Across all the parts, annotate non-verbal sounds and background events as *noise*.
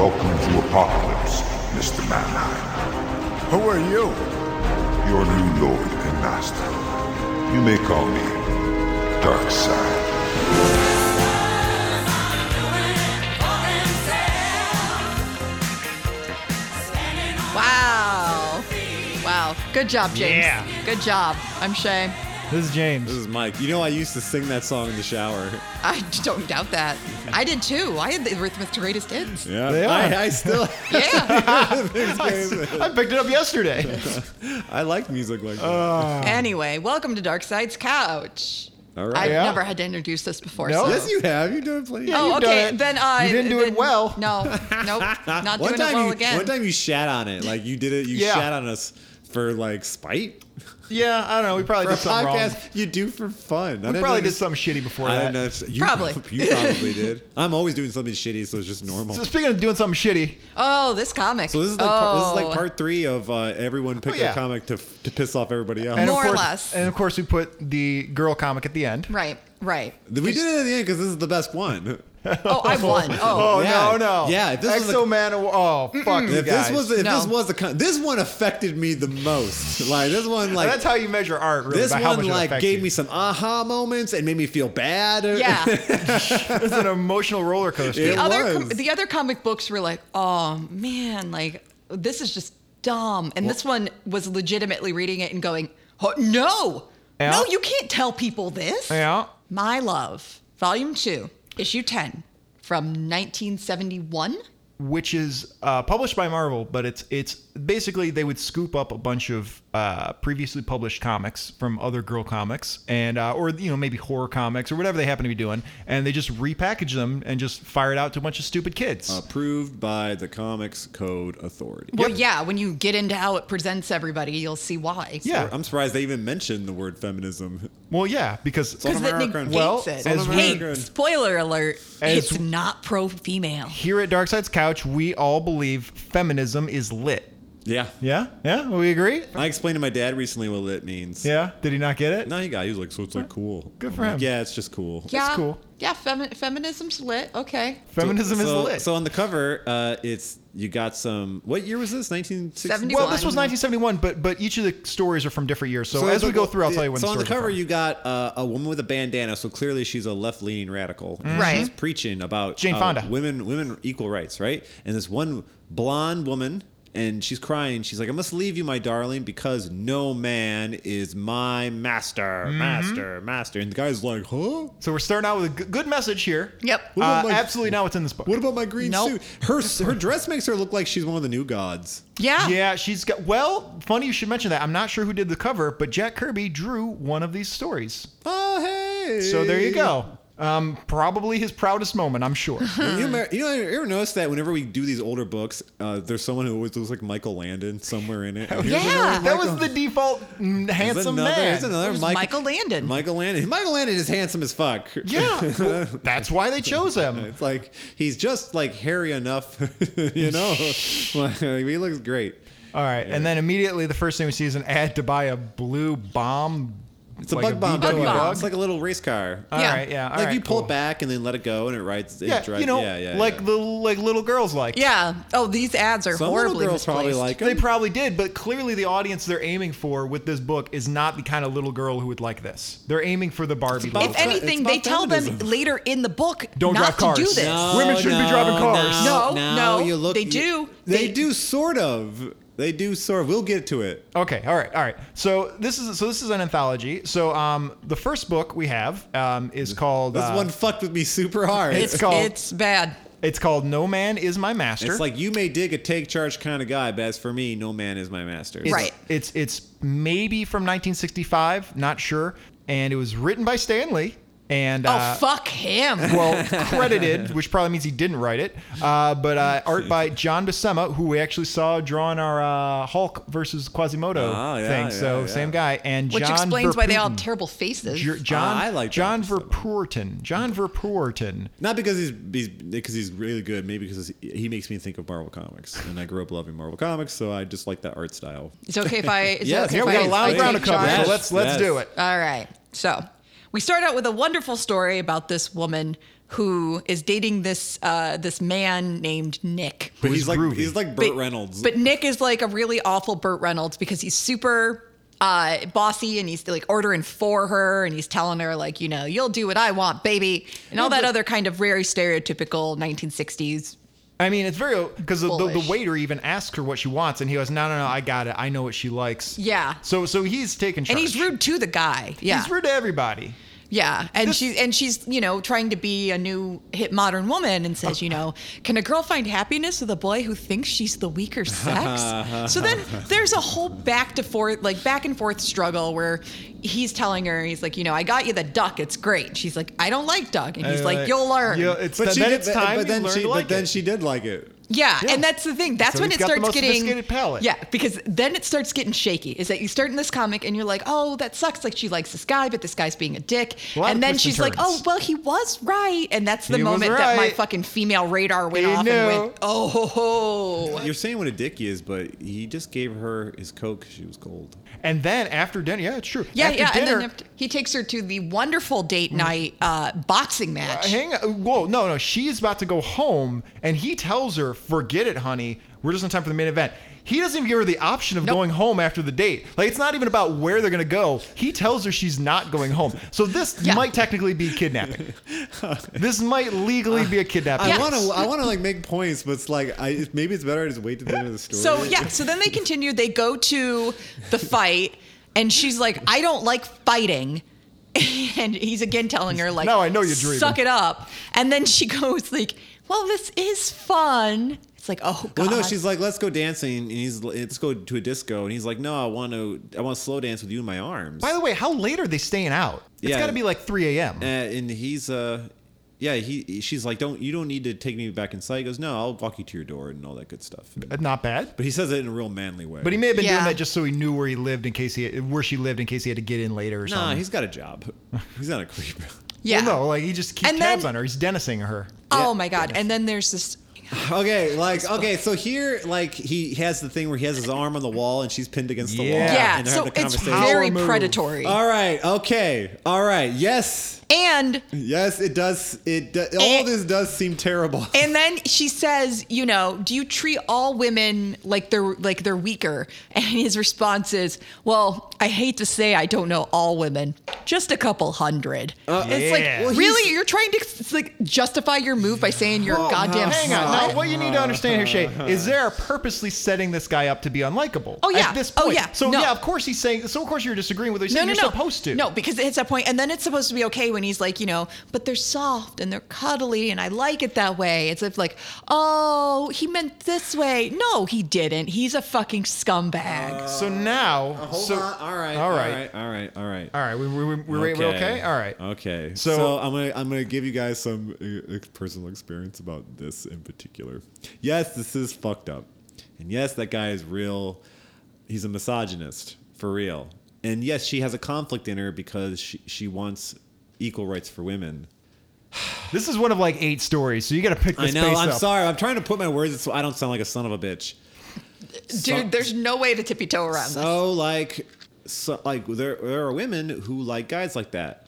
welcome to Apokolips, Mr. Mannheim. Who are you? Your new lord and master. You may call me Darkseid. Wow. Wow. Good job, James. Yeah. Good job. I'm Shay. This is James. This is Mike. You know, I used to sing that song in the shower. I don't doubt that. I did too. I had the Arithmetic greatest hits. Yeah, They are. I, I still. *laughs* Yeah. *laughs* I picked it up yesterday. *laughs* I like music like that. anyway, welcome to Darkseid's Couch. All right. I've Yeah. never had to introduce this before. No? so. Yes, you have. You've done plenty. Oh, okay. it. Then uh, You didn't do it well. No, nope, not one doing time it well you, again. One time you shat on it. Like you did it. You Yeah. shat on us for like spite. Yeah, I don't know. We probably For a did something wrong. podcast, you do for fun. I We didn't probably know did this- something shitty before I that. don't know. You, Probably. *laughs* You probably did. *laughs* I'm always doing something shitty, so it's just normal. So So speaking of doing something shitty, oh, this comic. this is like part, this is Oh. like part three of uh, everyone pick Oh, yeah. a comic to to piss off everybody else. and More or course, less. and of course we put the girl comic at the end. Right, right. we did it at the end because this is the best one. Oh, I won. *laughs* Oh, Oh Yeah. no, no. Yeah, if this was a- Exo Man. Oh fuck you If guys. this was if No. this was the con- this one affected me the most. Like this one, like that's how you measure art. Really, this by how one much like affects gave you. me some aha moments and made me feel bad. yeah. *laughs* It's an emotional roller coaster. It the other was. com- the other comic books were like, oh man, like this is just dumb. And this one was legitimately reading it and going, oh, no, Yeah. no, you can't tell people this. Yeah. My Love, Volume Two, Issue Ten, from 1971. Which is uh, published by Marvel, but it's it's basically they would scoop up a bunch of uh, previously published comics from other girl comics and uh, or you know maybe horror comics or whatever they happen to be doing, and they just repackage them and just fire it out to a bunch of stupid kids. Approved by the Comics Code Authority. Well, yeah, when you get into how it presents everybody, you'll see why. yeah, I'm surprised they even mentioned the word feminism. well, yeah, because Because it negates Well, it. as hey, spoiler alert, As- it's not pro-female. here at Darkseid's Couch, we all believe feminism is lit. Yeah. Yeah, yeah, we agree. I explained to my dad recently what it means. Yeah, did he not get it? No, he got. He was like, so it's like cool. Good for I'm like, him. yeah, it's just cool. Yeah, cool. Yeah, femi- feminism's lit. Okay. Feminism so, is lit. So on the cover, uh, it's you got some. What year was this? 1960. 71. well, this was 1971, but but each of the stories are from different years. So, So as we go through, I'll tell you when. So the on the stories are cover, from. you got uh, a woman with a bandana. So clearly, she's a left-leaning radical. Right. She's preaching about Jane uh, Fonda. women, women equal rights, right? And this one blonde woman, and she's crying. She's like, "I must leave you, my darling, because no man is my master, Mm-hmm. master, master." And the guy's like, "Huh? So we're starting out with a g- good message here. Yep. What Uh, my- absolutely not what's in this book. What about my green Nope. suit? Her her dress makes her look like she's one of the new gods." Yeah. yeah, she's got. Well, funny you should mention that. I'm not sure who did the cover, but Jack Kirby drew one of these stories. Oh hey! So there you go. Um, probably his proudest moment, I'm sure. *laughs* You, know, you know, you ever notice that whenever we do these older books, uh, there's someone who always looks like Michael Landon somewhere in it. *laughs* Yeah. that Michael- was the default mm, handsome another, man. There's another There's Mike- Michael Landon. Michael Landon. Michael Landon is handsome as fuck. Yeah, well, *laughs* that's why they chose him. It's like he's just like hairy enough, you know. He looks great. All right, and then immediately the first thing we see is an ad to buy a blue bomb. It's a like bug bomb. VW Bug bomb. It's like a little race car. All Yeah. right, yeah. all like right, you pull cool. it back and then let it go and it rides. It Yeah, drives, you know, yeah, yeah, like yeah. the like little girls like. Yeah. Oh, these ads are Some little horribly girls probably misplaced. like They probably did, but clearly the audience they're aiming for with this book is not the kind of little girl who would like this. They're aiming for the Barbie. about- If anything, they tell them later in the book Don't not drive to do this. No. Women shouldn't be driving cars. No, no, you look, they you- do. They, They- do sort of. They do sort of. We'll get to it. Okay, all right, all right. So this is so this is an anthology. So um, the first book we have um, is called This uh, one fucked with me super hard. It's, It's called- it's bad. it's called No Man Is My Master. It's like you may dig a take charge kind of guy, but as for me, no man is my master. It's- Right. It's it's maybe from 1965, not sure, and it was written by Stan Lee. And Oh, uh, fuck him. well, *laughs* credited, which probably means he didn't write it. Uh, but uh, *laughs* art by John Buscema, who we actually saw drawing our uh, Hulk versus Quasimodo Oh, yeah, thing. yeah, so yeah. same guy. And Which John explains why they all have terrible faces. Jer- John, I like John John Verpoorten. John Verpoorten. Not because he's he's because he's really good, maybe because he makes me think of Marvel comics, and I grew up loving Marvel comics, so I just like that art style. It's okay if I. Is *laughs* Yes, okay yeah, if we I- got a lot of ground to cover, so let's let's Yes. do it. All right. So we start out with a wonderful story about this woman who is dating this uh, this man named Nick. But he's like groovy. he's like Burt But- Reynolds. But Nick is like a really awful Burt Reynolds because he's super uh, bossy and he's like ordering for her and he's telling her like, you know, you'll do what I want, baby, and all that other kind of very stereotypical 1960s. I mean, it's very because the, the, the waiter even asks her what she wants, and he goes, "No, no, no, I got it. I know what she likes." Yeah. So, so he's taking charge. And he's rude to the guy. Yeah. He's rude to everybody. Yeah, and she's and she's you know trying to be a new hit modern woman and says you know can a girl find happiness with a boy who thinks she's the weaker sex? *laughs* so then there's a whole back to forth like back and forth struggle where he's telling her he's like you know I got you the duck it's great she's like I don't like duck and he's like you'll learn Yeah, it's but then, she then it's time. But then she to but like then it. she did like it. Yeah, Yeah. and that's the thing. That's So when he's it got the starts most getting sophisticated palate. Yeah, because then it starts getting shaky. Is that you start in this comic and you're like, oh, that sucks. Like she likes this guy, but this guy's being a dick. A lot of and then twists and she's like, oh, well, he was right. And that's the He was moment that my fucking female radar went He off knew. and went, oh ho ho. You're saying what a dick he is, but he just gave her his coke 'cause she was cold. And then after dinner, yeah, it's true. Yeah, after yeah. Dinner, and then after, he takes her to the wonderful date night uh, boxing match. hang on. Whoa, no, no. She's about to go home, and he tells her, "Forget it, honey. We're just in time for the main event." He doesn't even give her the option of Nope. going home after the date. Like it's not even about where they're gonna go. He tells her she's not going home. So this *laughs* Yeah. might technically be kidnapping. this might legally be a kidnapping. Yes. I want to I want to like make points, but it's like I maybe it's better to just wait to the end of the *laughs* story. So yeah, so then they continue. They go to the fight, and she's like, "I don't like fighting," *laughs* and he's again telling her like, "No, I know you're dreaming. Suck it up." And then she goes like, "Well, this is fun." It's like, oh god. Well, no, she's like, let's go dancing, and he's let's go to a disco, and he's like, no, I want to, I want to slow dance with you in my arms. By the way, how late are they staying out? It's Yeah. got to be like 3 a.m. Uh, and he's uh, yeah, he she's like, don't you don't need to take me back inside. He goes, no, I'll walk you to your door and all that good stuff. Uh, Not bad. But he says it in a real manly way. But he may have been Yeah. doing that just so he knew where he lived in case he where she lived in case he had to get in later or nah, something. he's got a job. *laughs* He's not a creep. Yeah. Well, no, like he just keeps And tabs then- on her. He's dennising her. oh my god. And then there's this. *laughs* Okay, like okay, so here, like he has the thing where he has his arm on the wall and she's pinned against the wall. Yeah. Yeah. and they're So having a it's conversation. very Power move. predatory. All right, okay, all right, yes, and yes, it does. It do, all And- this does seem terrible. *laughs* And then she says, you know, do you treat all women like they're like they're weaker? *laughs* And his response is, well, I hate to say I don't know all women, just a couple hundred. Uh, it's like, Well, really, you're trying to like justify your move by saying you're oh, a goddamn Hang on. slut? Now, what you need to understand here, Shay, is they're purposely setting this guy up to be unlikable. Oh, yeah. At this Oh, point. yeah. So No. yeah, of course he's saying. So of course you're disagreeing with what he's No, no, you're no. supposed to. No, because it hits that point, and then it's supposed to be okay when he's like, you know, but they're soft and they're cuddly, and I like it that way. It's like, oh, he meant this way. No, he didn't. He's a fucking scumbag. So now. Hold so, on. All right. All All right. right. All right. All right. All right. We, we, we, we're, we're okay. All right. Okay. So- So, I'm gonna I'm gonna give you guys some uh, personal experience about this in particular. Yes, this is fucked up, and yes, that guy is real. He's a misogynist for real, and yes, she has a conflict in her because she she wants equal rights for women. *sighs* This is one of like eight stories, so you got to pick I this know. pace I'm up. sorry. I'm trying to put my words so I don't sound like a son of a bitch. Dude, there's no way to tippy toe around this. So like, so like there there are women who like guys like that.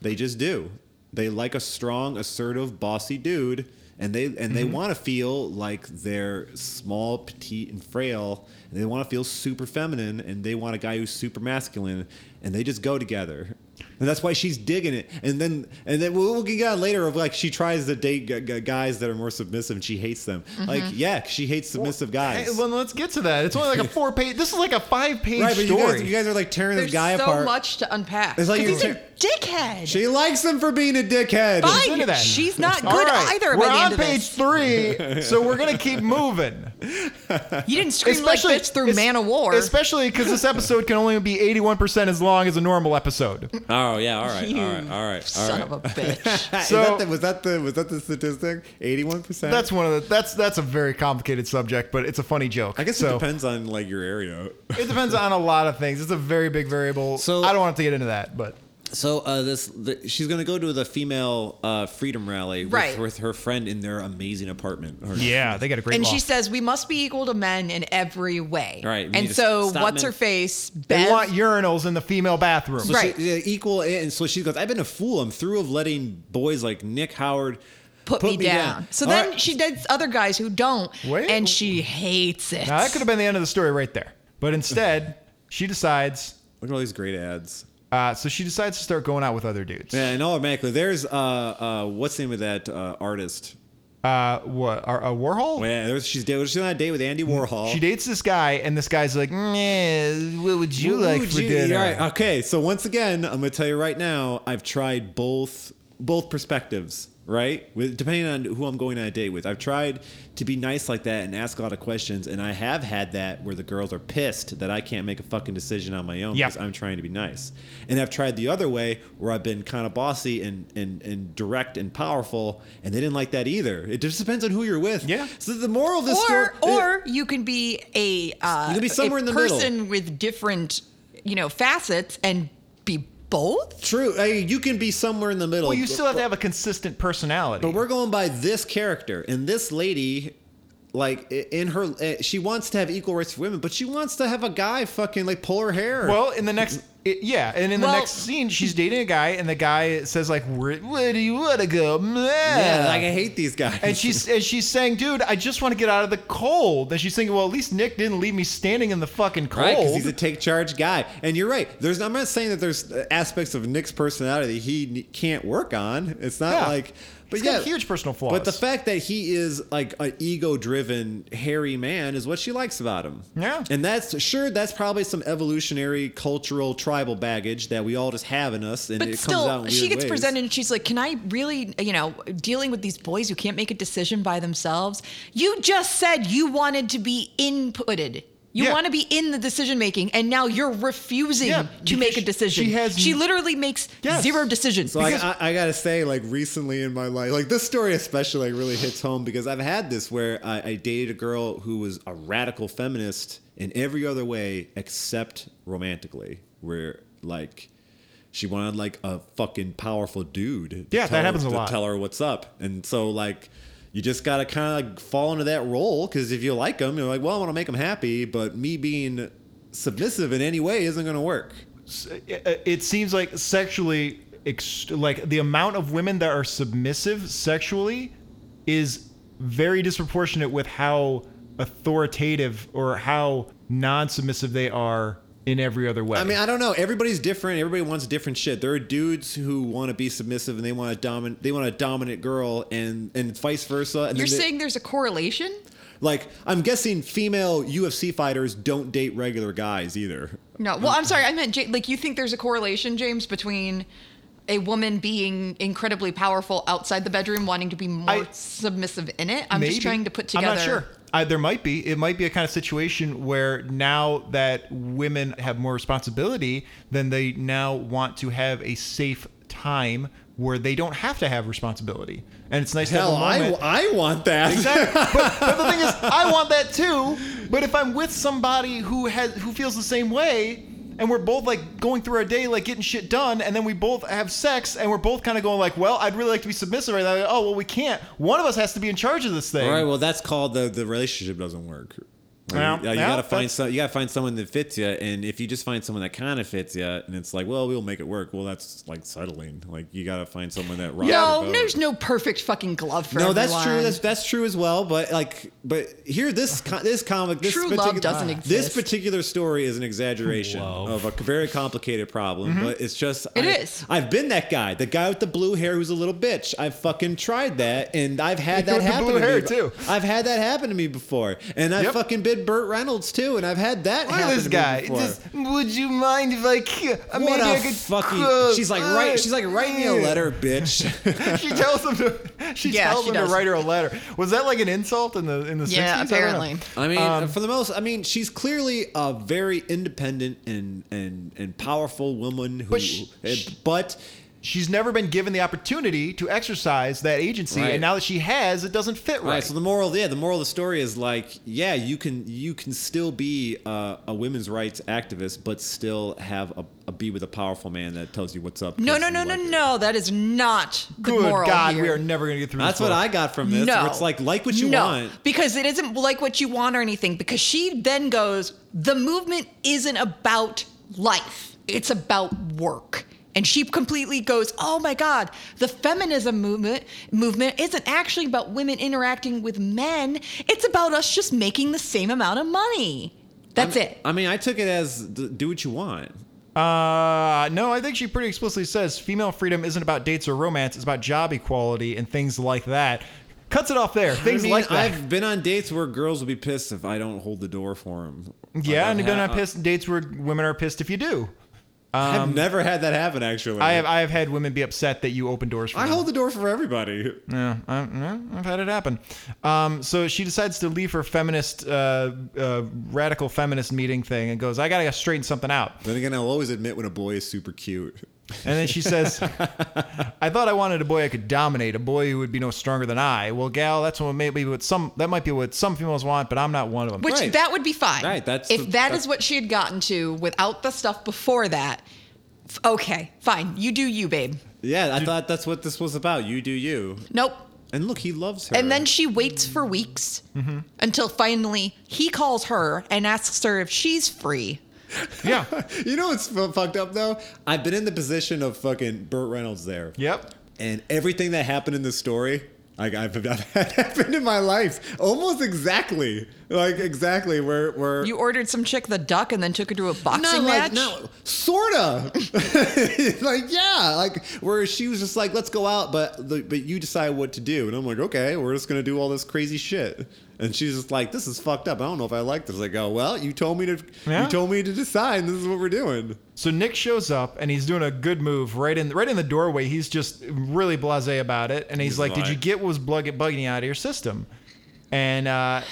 They just do. They like a strong, assertive, bossy dude, and they and Mm-hmm. they want to feel like they're small, petite, and frail. And they want to feel super feminine, and they want a guy who's super masculine, and they just go together. And that's why she's digging it. And then and then we'll, we'll get on later of like she tries to date g- g- guys that are more submissive, and she hates them. Mm-hmm. Like yeah, she hates submissive guys. Hey, well, let's get to that. It's only like a *laughs* four page. This is like a five page right, but you story. guys, you guys are like tearing There's this guy so apart. much to unpack. It's like 'Cause you're he's a dickhead. She likes him for being a dickhead. Fine. into that. She's not good right, either We're by the on end of page this. three, *laughs* so we're gonna keep moving. You didn't scream like bitch through es- Man of War. Especially because this episode can only be eighty-one percent as long as a normal episode. Oh yeah, all right, You all right, all right, all Son right. of a bitch. *laughs* Is So- that the, was that the was that the statistic? Eighty-one percent. That's one of the. That's that's a very complicated subject, but it's a funny joke. I guess so, it depends on like your area. It depends on a lot of things. It's a very big variable. So- I don't want to get into that, but So uh, this the, she's gonna go to the female uh, freedom rally with, Right. with her friend in their amazing apartment. Or- Yeah, they got a great and law. she says we must be equal to men in every way. Right, And so what's men- her face? they want urinals in the female bathroom. So Right. She, yeah, equal, and so she goes. I've been a fool. I'm through of letting boys like Nick Howard put, me, down. So All then right. she dates other guys who don't, Wait. and she hates it. Now that could have been the end of the story right there. But instead, she decides. Look at all these great ads. Uh, so she decides to start going out with other dudes. Yeah, and automatically there's uh uh what's the name of that uh, artist? Uh, what? A, a Warhol? Well, yeah, there's, she's she's on a date with Andy Warhol. She dates this guy, and this guy's like, "Meh, "What would you What like would for you- dinner?" All right, okay, so once again, I'm gonna tell you right now, I've tried both both perspectives. Right, with, depending on who I'm going on a date with, I've tried to be nice like that and ask a lot of questions, and I have had that where the girls are pissed that I can't make a fucking decision on my own Yeah. because I'm trying to be nice. And I've tried the other way where I've been kind of bossy and, and and direct and powerful, and they didn't like that either. It just depends on who you're with. Yeah. So the moral of this or story, or you can be a uh, You can be somewhere a in the person middle. with different you know facets and be both. true, I mean, you can be somewhere in the middle. Well, you still have to have a consistent personality. But we're going by this character, and this lady, like in her, uh, she wants to have equal rights for women, but she wants to have a guy fucking like pull her hair. Well, in the next, it, yeah, and in the Well- next scene, she's dating a guy, and the guy says like, "Where, where do you want to go?" Meh. yeah, like I hate these guys. and she's and she's saying, "Dude, I just want to get out of the cold." And she's thinking, "Well, at least Nick didn't leave me standing in the fucking cold." right because he's a take charge guy, and you're right. There's I'm not saying that there's uh, aspects of Nick's personality he can't work on. It's not Yeah. like. But He's yeah, got huge personal flaws. But the fact that he is like an ego-driven, hairy man is what she likes about him. Yeah. and that's sure that's probably some evolutionary, cultural, tribal baggage that we all just have in us, and But it comes out. still, In she gets ways. presented and she's like, Can I really, you know, dealing with these boys who can't make a decision by themselves? You just said you wanted to be inputted. You Yeah. want to be in the decision making, and now you're refusing Yeah, to make a decision. she has- she literally makes Yes. zero decisions. So I, I, I gotta say, like recently in my life, like this story especially like really hits home because I've had this where I, I dated a girl who was a radical feminist in every other way except romantically, where like she wanted like a fucking powerful dude. to Yeah, that tell her- happens a to lot. Tell her what's up, and so like. You just gotta kind of like fall into that role because if you like them, you're like, well, I want to make them happy, but me being submissive in any way isn't gonna work. it uh, uh, it seems like sexually like the amount of women that are submissive sexually is very disproportionate with how authoritative or how non-submissive they are in every other way. I mean, I don't know. Everybody's different. Everybody wants different shit. There are dudes who want to be submissive and they want a dominate. They want a dominant girl, and and vice versa. And you're they- saying there's a correlation? like, I'm guessing female UFC fighters don't date regular guys either. No. Well, I'm sorry. I meant like you think there's a correlation, James, between a woman being incredibly powerful outside the bedroom, wanting to be more I- submissive in it. I'm Maybe. just trying to put together. I'm not sure. I, there might be. It might be a kind of situation where now that women have more responsibility, then they now want to have a safe time where they don't have to have responsibility, and it's nice Hell, to have a I, moment. I want that. Exactly. *laughs* but, but the thing is, I want that too. But if I'm with somebody who has who feels the same way, and we're both like going through our day like getting shit done, and then we both have sex, and we're both kind of going like, well, I'd really like to be submissive right now. Oh, well, we can't. One of us has to be in charge of this thing. All right. Well, that's called the the relationship doesn't work. Like, Well, you, you yeah, gotta find some. You gotta find someone that fits you, and if you just find someone that kind of fits you, and it's like, well, we'll make it work. Well, that's like settling. Like you gotta find someone that rocks No, your there's no perfect fucking glove for No, everyone. that's true. That's that's true as well. But like, but here, this this comic, this True love particular- doesn't This exist. particular story is an exaggeration Love. of a very complicated problem. Mm-hmm. But it's just It I, is. I've been that guy, the guy with the blue hair who's a little bitch. I've fucking tried that, and I've had *laughs* that With the happen blue to hair, me. too. I've had that happen to me before, and I've Yep. fucking been Burt Reynolds too, and I've had that Look at happen this to guy. before. Just, would you mind if I? ki- *laughs* uh, what maybe a I could fucking! uh, she's like write. She's like write me a letter, bitch. *laughs* she tells him to. *laughs* She Yeah, tells she him does. to write her a letter. Was that like an insult in the in the 60s? Yeah, I don't know. apparently. I mean, Um, for the most, I mean, she's clearly a very independent and and and powerful woman who, But sh- uh, but she's never been given the opportunity to exercise that agency, Right. and now that she has, it doesn't fit Right. right. So the moral, yeah, the moral of the story is like, yeah, you can you can still be uh, a women's rights activist, but still have a, a be with a powerful man that tells you what's up. No, because no, you no, no, like it. no. That is not the Good moral God, here. we are never going to get through. That's this what. I got from this. No. where It's like like what you no, want. Because it isn't like what you want or anything. Because she then goes, the movement isn't about life, it's about work. And she completely goes, "Oh my God! The feminism movement movement isn't actually about women interacting with men. It's about us just making the same amount of money. That's it. I mean, I took it as do what you want. Uh, no, I think she pretty explicitly says female freedom isn't about dates or romance; it's about job equality and things like that. Cuts it off there. Things I mean, like that. I've been on dates where girls will be pissed if I don't hold the door for them. yeah, and you've been on pissed dates where women are pissed if you do. I've never had that happen. Actually, I have I have had women be upset that you open doors for I them. hold the door for everybody. Yeah, I, I've had it happen. Um, so she decides to leave her feminist, uh, uh, radical feminist meeting thing and goes, I gotta straighten something out. Then again, I'll always admit when a boy is super cute. And then she says, *laughs* I thought I wanted a boy I could dominate, a boy who would be no stronger than I. Well, gal, that's what maybe what some that might be what some females want, but I'm not one of them. Which Right. that would be fine. Right, that's if the- that that's- is what she had gotten to without the stuff before that. f- Okay, fine. You do you, babe. Yeah, I thought that's what this was about. You do you. Nope. And look, he loves her. And then she waits for weeks Mm-hmm. until finally he calls her and asks her if she's free. *laughs* yeah. you know what's fu- fucked up though? I've been in the position of fucking Burt Reynolds there. Yep. And everything that happened in the story, like I've, I've *laughs* had happened in my life, almost exactly, like exactly where where You ordered some chick the duck and then took her to a boxing not match. like no, sorta. *laughs* like yeah, like where she was just like, let's go out, but the, but you decide what to do, and I'm like, okay, we're just gonna do all this crazy shit. And she's just like, this is fucked up. I don't know if I like this. Like, go, well, you told me to, Yeah. you told me to decide. This is what we're doing. So Nick shows up and he's doing a good move right in right in the doorway. He's just really blasé about it, and he's, He's like, "Did you get what was bug- bugging you out of your system?" And uh,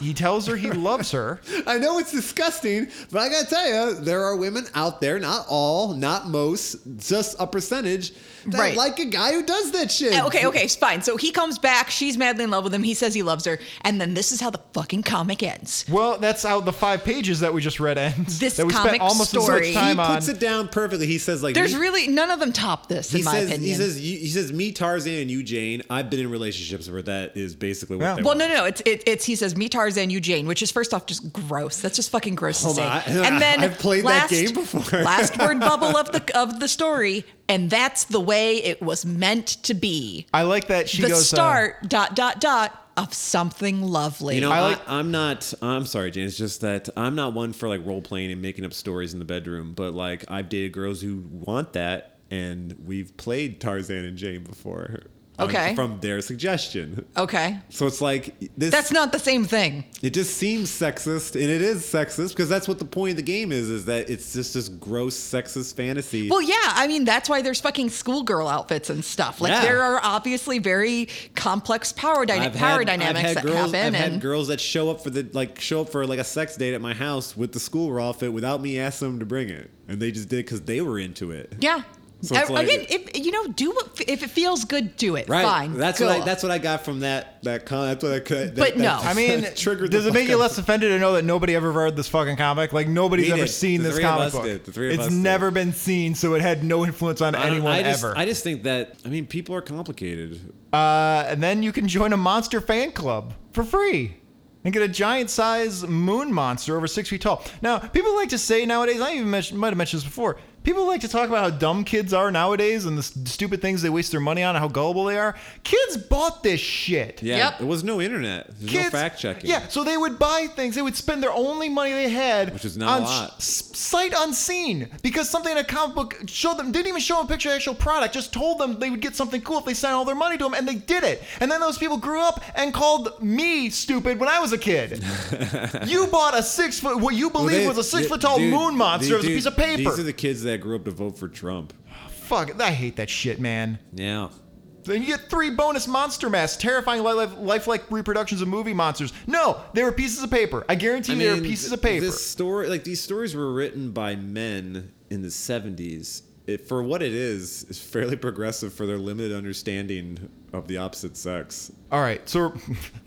he tells her he *laughs* loves her. I know it's disgusting, but I gotta tell you, there are women out there, not all, not most, just a percentage Right. like a guy who does that shit. Uh, Okay, okay, it's fine. So he comes back. She's madly in love with him. He says he loves her, and then this is how the fucking comic ends. Well, that's how the five pages that we just read ends. This that we comic spent almost as story- much He time puts on. it down perfectly. He says like There's me- really none of them top this, he in my says opinion. he says you, he says me Tarzan and you Jane. I've been in relationships where that is basically what Yeah. they Well, want. no, no, no. It's it, it's he says me Tarzan, you Jane, which is first off just gross. That's just fucking gross Hold to say. on, and *laughs* then I've played that last, game before. last word bubble of the of the story, and that's the way it was meant to be. I like that she the goes. uh, start dot dot dot of something lovely. You know, I I like- am not. I'm sorry, Jane. It's just that I'm not one for like role playing and making up stories in the bedroom. But like, I've dated girls who want that, and we've played Tarzan and Jane before. Um, Okay. from their suggestion. okay, So it's like this. that's not the same thing. It just seems sexist, and it is sexist because that's what the point of the game is: is that it's just this gross sexist fantasy. Well, yeah, I mean that's why there's fucking schoolgirl outfits and stuff. Like Yeah. there are obviously very complex power, dyna- I've power had, dynamics that girls, happen, I've and had girls that show up for the like show up for like a sex date at my house with the schoolgirl outfit without me asking them to bring it, and they just did because they were into it. yeah. So it's like- Again, if you know, do what if it feels good, do it. Right. Fine. That's cool. what I, that's what I got from that that con. That's what I could. But no. that I mean, *laughs* triggered. does it make you less offended to know that nobody ever read this fucking comic? Like nobody's We ever did. seen The this three of comic us book. did. The three of it's us did. never been seen, so it had no influence on I anyone I just, ever. I just think that I mean people are complicated. Uh, and then you can join a monster fan club for free and get a giant size moon monster over six feet tall. Now, people like to say nowadays, I even mentioned, might have mentioned this before. People like to talk about how dumb kids are nowadays and the s- stupid things they waste their money on and how gullible they are. Kids bought this shit. Yeah, Yep. there was no internet. There's Kids, no fact checking. Yeah, so they would buy things. They would spend their only money they had, Which is not on a lot. s- sight unseen, because something in a comic book showed them didn't even show them a picture of the actual product. Just told them they would get something cool if they sent all their money to them, and they did it. And then those people grew up and called me stupid when I was a kid. *laughs* you bought a six foot, what you Well, believe they- was a six foot tall dude, moon monster, as a piece of paper. These are the kids that grew up to vote for Trump. Fuck, I hate that shit, man. Yeah. Then you get three bonus monster masks, terrifying li- li- lifelike reproductions of movie monsters. No, they were pieces of paper. I guarantee you they were pieces of paper. This story, like these stories, were written by men in the '70s. it, for what it is, is fairly progressive for their limited understanding of the opposite sex. All right, so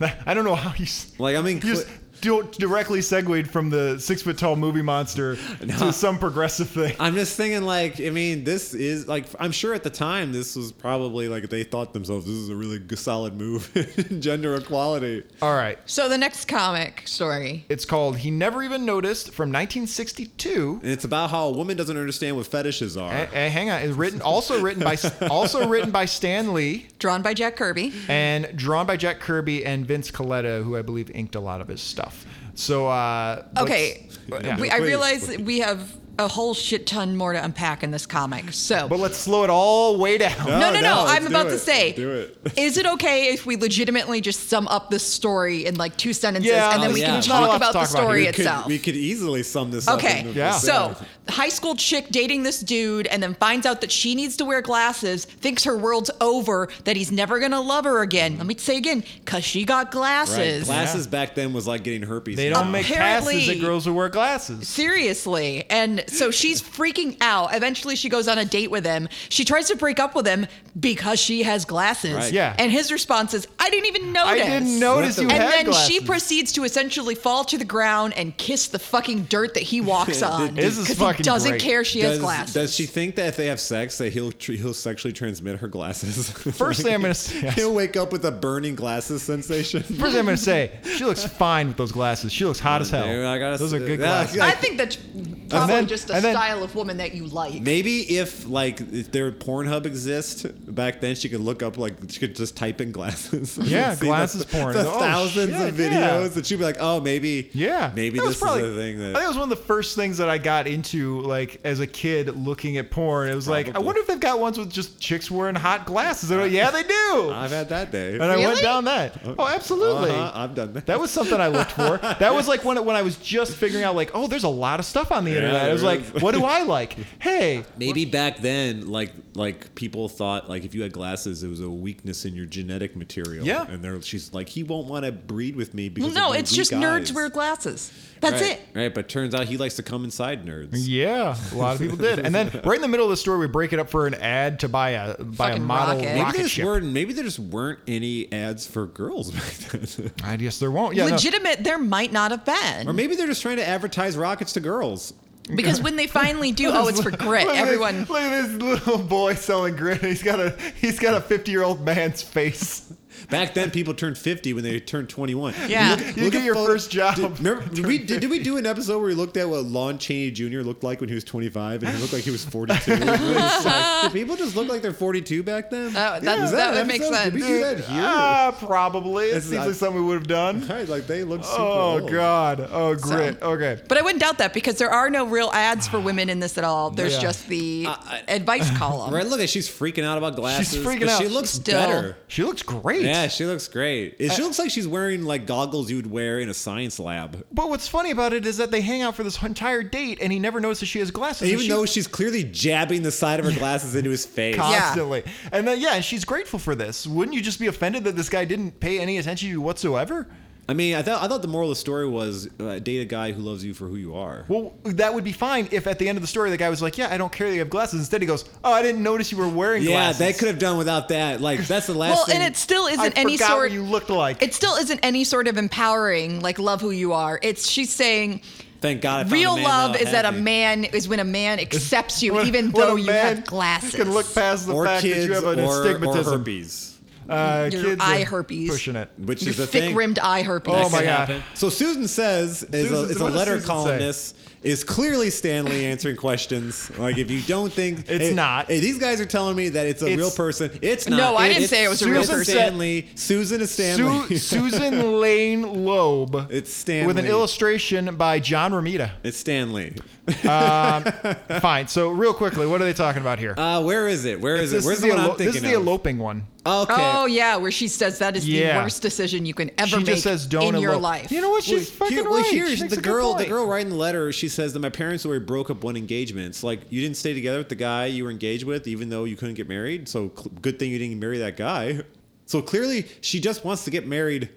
*laughs* I don't know how you Like, I mean, you just cl- do, directly segued from the six foot tall movie monster *laughs* to some progressive thing. I'm just thinking, like, I mean, this is like, I'm sure at the time this was probably like they thought themselves, this is a really solid move in *laughs* gender equality. All right, So the next comic story. it's called "He Never Even Noticed" from 1962. And it's about how a woman doesn't understand what fetishes are. Eh, eh, hang on, it's written also written by *laughs* also written by Stan Lee Drawn by Jack Kirby. and drawn by Jack Kirby and Vince Colletta, who I believe inked a lot of his stuff. So uh, Okay, yeah. we, I realize that we have a whole shit ton more to unpack in this comic. So but let's slow it all way down. no, no, no. no, let's I'm about it. to say, Do it. *laughs* is it okay if we legitimately just sum up the story in like two sentences Yeah, and then we yeah. can There's not a talk lot to about the talk about story here. we, could, itself? we could easily sum this up. Okay, in the Yeah. so high school chick dating this dude and then finds out that she needs to wear glasses, thinks her world's over, that he's never gonna love her again. Let me say again, cause she got Right. glasses. Glasses back then was like getting herpes. They don't make passes Apparently- at girls who wear glasses. Seriously. And so she's freaking out. Eventually, she goes on a date with him. She tries to break up with him because she has glasses. Right. Yeah. And his response is, I didn't even notice. I didn't notice you and had then glasses. she proceeds to essentially fall to the ground and kiss the fucking dirt that he walks *laughs* on. This is Because he doesn't great. care she Does, has glasses. does she think that if they have sex, that he'll tr- he'll sexually transmit her glasses? *laughs* First thing I'm gonna say, he'll wake up with a burning glasses sensation. First thing I'm gonna say, *laughs* she looks fine with those glasses. She looks hot as hell. Dude, I gotta those are good Yeah, glasses. yeah. I think that's probably then- just a then- style of woman that you like. Maybe if like if their Pornhub exists back then, she could look up like she could just type in glasses. Yeah, *laughs* See the- glasses porn. The Oh, thousands shit, of yeah. videos, and she'd be like, "Oh, maybe, Yeah, maybe That was this probably- is the thing that. I think it was one of the first things that I got into, like as a kid, looking at porn. It was like, I wonder if they've got ones with just chicks wearing hot glasses. Like, yeah, they do. I've had that day. and I went down that. Oh, absolutely. Uh-huh, I've done that. That was something I looked for. *laughs* That was like when when I was just figuring out, like, oh, there's a lot of stuff on the internet. I was like, is. what do I like? *laughs* Hey, Maybe back then, like like people thought like if you had glasses, it was a weakness in your genetic material. Yeah. and they're, she's like, he won't want to breed with me because Well, no, of it's weak just nerds wear glasses. That's right, it. Right, but turns out he likes to come inside nerds. yeah, a lot of people did. And then *laughs* right in the middle of the story, we break it up for an ad to buy a buy a model rocket. Maybe rocket, there just ship. weren't. Maybe there just weren't any ads for girls back then. I guess there won't. Yeah, no. Legitimate, there might not have been. or maybe they're just trying to advertise rockets to girls. Because when they finally do, *laughs* oh, it's for grit. Look at Everyone. This, look at this little boy selling grit. He's got a he's got a 50 year old man's face. Back then, people turned 50 when they turned 21. Yeah. You get at your photo- first job. Did, remember, *laughs* did we, did, did we do an episode where we looked at what Lon Chaney Jr. looked like when he was 25 and he looked like he was 42? *laughs* It's like, did people just look like they're 42 back then? Oh, that- Was that an would make episode? Did we sense. do that here? Ah, probably. It seems not- like something we would have done. *laughs* Right, like they look super Oh old. God. Oh grit. Okay. But I wouldn't doubt that because there are no real ads for women in this at all. There's Yeah. just the I- advice column. Right, look at she's freaking out about glasses. She's freaking out. She looks Still. better. She looks great. Yeah, she looks great. It- She looks like she's wearing like goggles you would wear in a science lab. But what's funny about it is that they hang out for this entire date, and he never notices she has glasses. And and even she- though she's clearly jabbing the side of her glasses into his face. constantly. And then yeah, she's grateful for this. Wouldn't you just be offended that this guy didn't pay any attention to you whatsoever? I mean, I thought I thought the moral of the story was uh, date a guy who loves you for who you are. Well, that would be fine if at the end of the story the guy was like, "Yeah, I don't care that you have glasses." Instead, he goes, "Oh, I didn't notice you were wearing yeah, glasses." Yeah, they could have done without that. Like that's the last well, thing. and it still isn't any forgot sort. what you looked like. It still isn't any sort of empowering, like love who you are. It's she's saying Thank God. I found real a man love that'll is that a man is when a man accepts you When- even though you have glasses. Can look past the or fact kids that you have an or, or astigmatism. herpes, Uh, Your kids eye are herpes. pushing it. which Your is the thing. thick-rimmed eye herpes. Oh my God. So Susan says is Susan- a, is a what does letter Susan say? columnist is clearly Stan Lee *laughs* answering questions. Like if you don't think It's hey, not. hey, these guys are telling me that it's a It's- real person. It's not. No, I didn't It's say it was a real Susan person. Stan Lee. Susan is Stan Lee. Su- *laughs* Susan Lane Loeb. It's Stan Lee. With an illustration by John Romita. It's Stan Lee. Fine. So real quickly, what are they talking about here? Uh, where is it? Where is this it? Where's is the one elo- I'm thinking This is the of? eloping one. Okay. Oh yeah, where she says that is Yeah. the worst decision you can ever She make just says, "Don't in your elope." life. You know what? Well, She's fucking here, right. well, She here's makes the a good girl. The point. girl writing the letter. She says that my parents already broke up one engagement. It's like you didn't stay together with the guy you were engaged with, even though you couldn't get married. So cl- good thing you didn't marry that guy. So clearly, she just wants to get married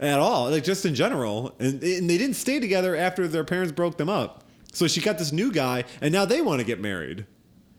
at all, like just in general. And, and they didn't stay together after their parents broke them up. So she got this new guy, and now they want to get married.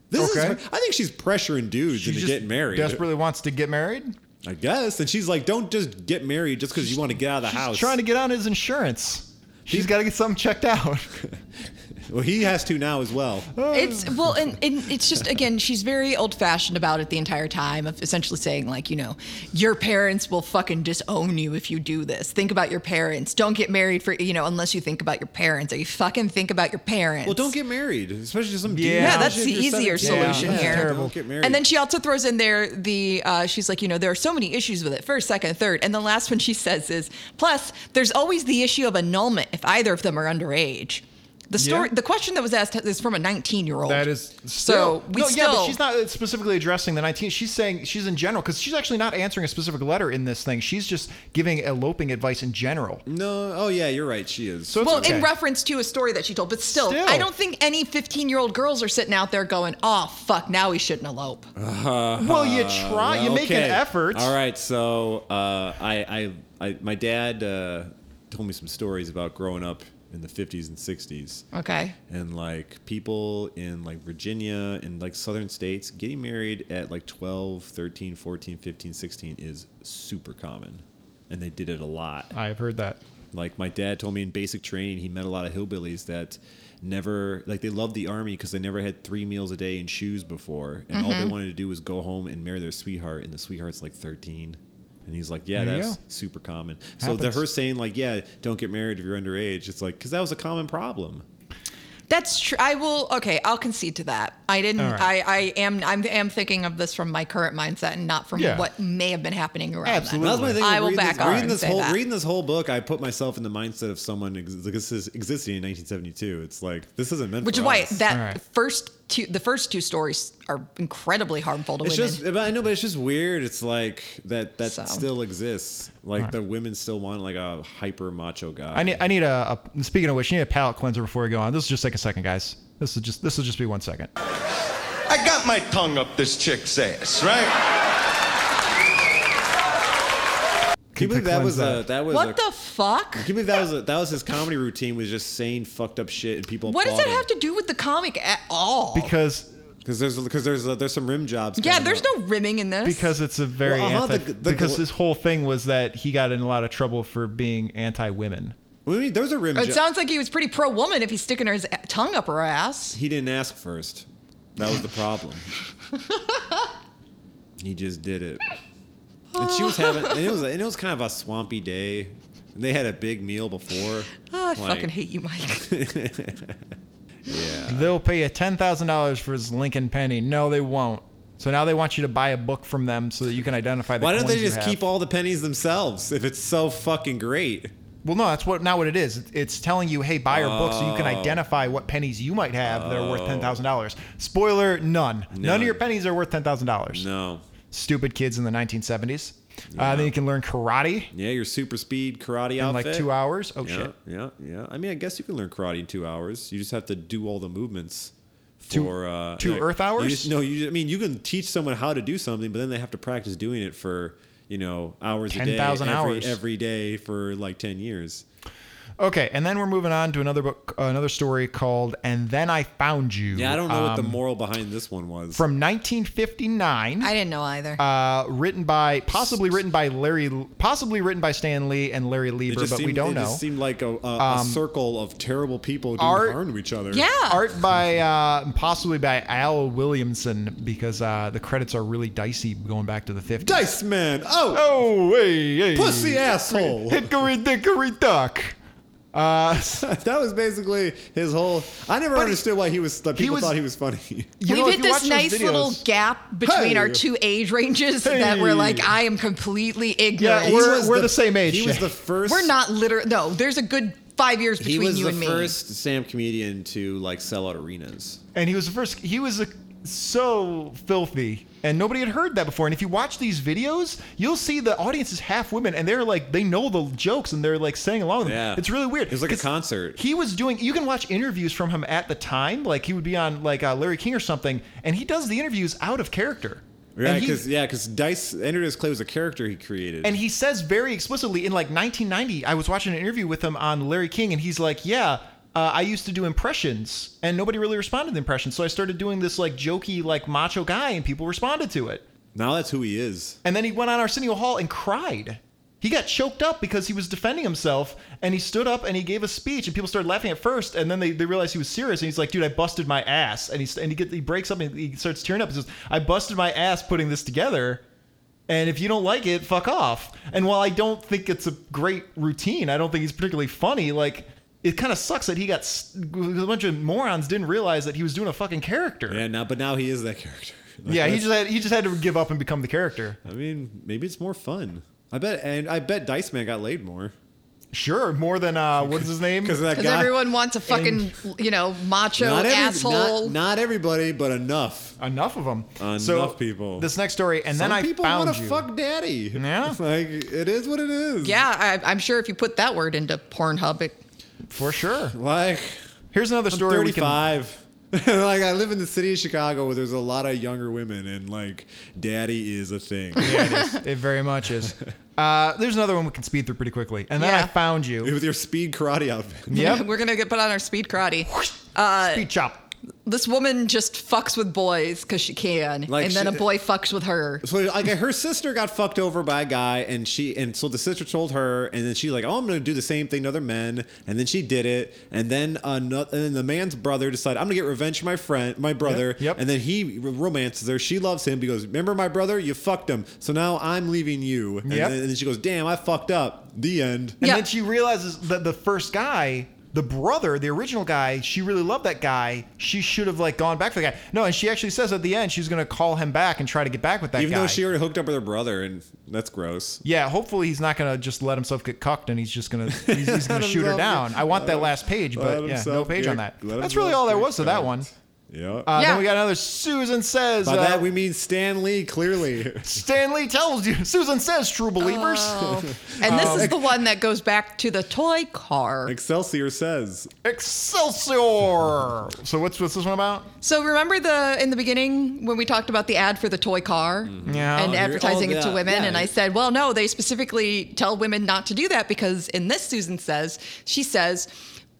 This Okay. is. I think she's pressuring dudes She into getting married. Desperately wants to get married. I guess, and she's like, "Don't just get married just because you want to get out of the She's house." trying to get on his insurance. She's got to get something checked out. *laughs* well, he has to now as well. It's well, and, and it's just again, she's very old fashioned about it the entire time of essentially saying like, you know, your parents will fucking disown you if you do this. Think about your parents. Don't get married for you know unless you think about your parents. Or you fucking think about your parents. Well, don't get married, especially to some dude. Yeah. Yeah, that's the easier solution yeah, here. Terrible. Don't get married. And then she also throws in there the uh, she's like, you know, there are so many issues with it. First, second, third, and the last one she says is plus there's always the issue of annulment if either of them are underage. The story, Yeah. the question that was asked is from a 19 year old. That is so still, we no, still. yeah, but she's not specifically addressing the 19. She's saying she's in general because she's actually not answering a specific letter in this thing. She's just giving eloping advice in general. no, oh yeah, you're right. She is. So well, okay. in reference to a story that she told, but still, Still. I don't think any 15 year old girls are sitting out there going, "Oh fuck, now we shouldn't elope." well, you try, you make an Okay. effort. All right, so uh, I, I, I, my dad uh, told me some stories about growing up in the 50s and 60s. Okay. and like people in like Virginia and like southern states getting married at like 12, 13, 14, 15, 16 is super common. And they did it a lot. I've heard that. Like my dad told me in basic training, he met a lot of hillbillies that never like they loved the army because they never had three meals a day and shoes before, and all they Mm-hmm. wanted to do was go home and marry their sweetheart, and the sweetheart's like thirteen. And he's like, "Yeah, There that's super common." So the her saying like, "Yeah, don't get married if you're underage," it's like because that was a common problem. That's true. I will. Okay, I'll concede to that. I didn't. All right. I, I am. I'm, am thinking of this from my current mindset and not from Yeah. what may have been happening around. Absolutely. That's my thing. I will back this, off reading and this say whole that. reading this whole book. I put myself in the mindset of someone ex- this is existing in 1972. It's like this isn't meant. Which for is why us. that All right. first two, the first two stories are incredibly harmful to It's women. just, but I know, but it's just weird. It's like that that So. still exists. Like the women still want like a hyper macho guy. I need, I need a, a. Speaking of which, you need a palate cleanser before we go on. This is just take a second, guys. This is just, this will just be one second. I got my tongue up this chick's ass, right? Can you believe that was a that was what a, the fuck? Can you believe that was a, that was his comedy routine was just saying fucked up shit and people. What does that have to do with the comic at all? Because Because there's because there's uh, there's some rim jobs. yeah, there's up. no rimming in this. because it's a very Well, uh-huh, anti. the- the- because the- his whole thing was that he got in a lot of trouble for being anti-women. What do you mean? There's a rim it job. sounds like he was pretty pro woman if he's sticking his tongue up her ass. he didn't ask first. That was the problem. *laughs* he just did it. And she was having, and it was, *laughs* and it was kind of a swampy day. And they had a big meal before. Oh, I Like, fucking hate you, Mike. *laughs* Yeah. They'll pay you ten thousand dollars for his Lincoln penny. No, they won't. So now they want you to buy a book from them so that you can identify the. Why don't they coins you just keep all the pennies themselves if it's so fucking great? Well, no, that's what not what it is. It's- It's telling you, hey, buy our book so you can Oh. identify what pennies you might have that are worth oh. ten thousand dollars. Spoiler: none. None of your pennies are worth ten thousand dollars. No. Stupid kids in the 1970s. Uh, then you can learn karate Yeah, your super speed karate in outfit. like two hours. Oh Yeah, shit! yeah, yeah. I mean, I guess you can learn karate in two hours. You just have to do all the movements. Two- For, uh, two yeah, Earth hours? You just, no, you. I mean, you can teach someone how to do something, but then they have to practice doing it for you know hours a day, 10,000 every, hours. every day for like ten years. Okay, and then we're moving on to another book, uh, another story called "And Then I Found You." Yeah, I don't know what the um, moral behind this one was. from 1959. I didn't know either. uh, written by possibly written by Larry, possibly written by Stan Lee and Larry it Lieber, but seemed, we don't it know. It just seemed like a, a, a circle of terrible people doing Art- harm to each other. yeah. Art by uh, possibly by Al Williamson because uh, the credits are really dicey going back to the 50s. Dice man. Oh, Oh, hey, hey. pussy asshole. Hickory dickory duck. Uh, *laughs* that was basically his whole. I never But he- understood why he was. People was- thought he was funny. *laughs* you We've know, hit this watch those nice little gap between Hey. our two age ranges that we're like, I am completely Yeah, ignorant. we're- we're the same age, He was the first. We're not literal. No, there's a good five years between you and me. He was the first Sam comedian to like sell out arenas. and he was the first. He was a, so filthy, and nobody had heard that before. And if you watch these videos, you'll see the audience is half women, and they're like they know the jokes, and they're like saying along with them. Yeah. It's really weird. It was like a concert. He was doing. You can watch interviews from him at the time, like he would be on like uh, Larry King or something, and he does the interviews out of character. Yeah, because yeah, because Dice entered his clay was a character he created. And he says very explicitly in like 1990, I was watching an interview with him on Larry King, and he's like, "Yeah, uh, I used to do impressions, and nobody really responded to the impressions. So I started doing this like jokey, like macho guy, and people responded to it. Now that's who he is. And then he went on Arsenio Hall and cried. He got choked up because he was defending himself, and he stood up and he gave a speech, and people started laughing at first, and then they, they realized he was serious, and he's like, "Dude, I busted my ass," and he and he, get, he breaks up and he starts tearing up. He says, "I busted my ass putting this together." And if you don't like it, fuck off. And while I don't think it's a great routine, I don't think he's particularly funny. Like, it kind of sucks that he got a bunch of morons didn't realize that he was doing a fucking character. Yeah, now but now he is that character. *laughs* Like, yeah, he just had he just had to give up and become the character. I mean, maybe it's more fun. I bet, and I bet Dice Man got laid more Sure, more than uh, *laughs* what is his name? because that Because guy. everyone wants a fucking, you know, macho not, every- asshole. not, not everybody, but enough. Enough of them. Enough so, people. This next story, and Some then I people found want to you. fuck daddy. Yeah. *laughs* like it is what it is. yeah, I, I'm sure if you put that word into Pornhub, it, for sure. like Here's another I'm story. we can- 35. *laughs* like I live in the city of Chicago where there's a lot of younger women and like daddy is a thing. Yeah, it is. It very much is. *laughs* Uh, there's another one we can speed through pretty quickly, and then I found you. With your speed karate outfit. Yeah, *laughs* we're gonna get put on our speed karate. Speed chop. This woman just fucks with boys because she can, Like and then a boy fucks with her. So like her sister got fucked over by a guy and she and so the sister told her and then she like oh I'm gonna do the same thing to other men and then she did it and then another and then the man's brother decided I'm gonna get revenge for my friend my brother Yep, yep. and then he romances her she loves him because remember my brother you fucked him so now I'm leaving you and, Yep. then, and then she goes damn I fucked up the end And Yeah. then she realizes that the first guy, the brother, the original guy, she really loved that guy. She should have like gone back for the guy. No, and she actually says at the end she's gonna call him back and try to get back with that even guy. though she already hooked up with her brother and that's gross yeah, hopefully he's not gonna just let himself get cucked and he's just gonna he's, he's *laughs* gonna shoot her down. I want that last page, but yeah, no page on that. That's really all there was to that one. Yeah Uh, Yeah. Then we got another Susan says. by uh, that we mean Stan Lee clearly Stan Lee tells you. Susan says, "True believers." Oh. And this is the one that goes back to the toy car. Excelsior says Excelsior. So what's what's this one about? So remember the in the beginning when we talked about the ad for the toy car Yeah. and Oh, advertising oh, it to women, yeah. and I said, well, no, they specifically tell women not to do that because in this, Susan says, she says,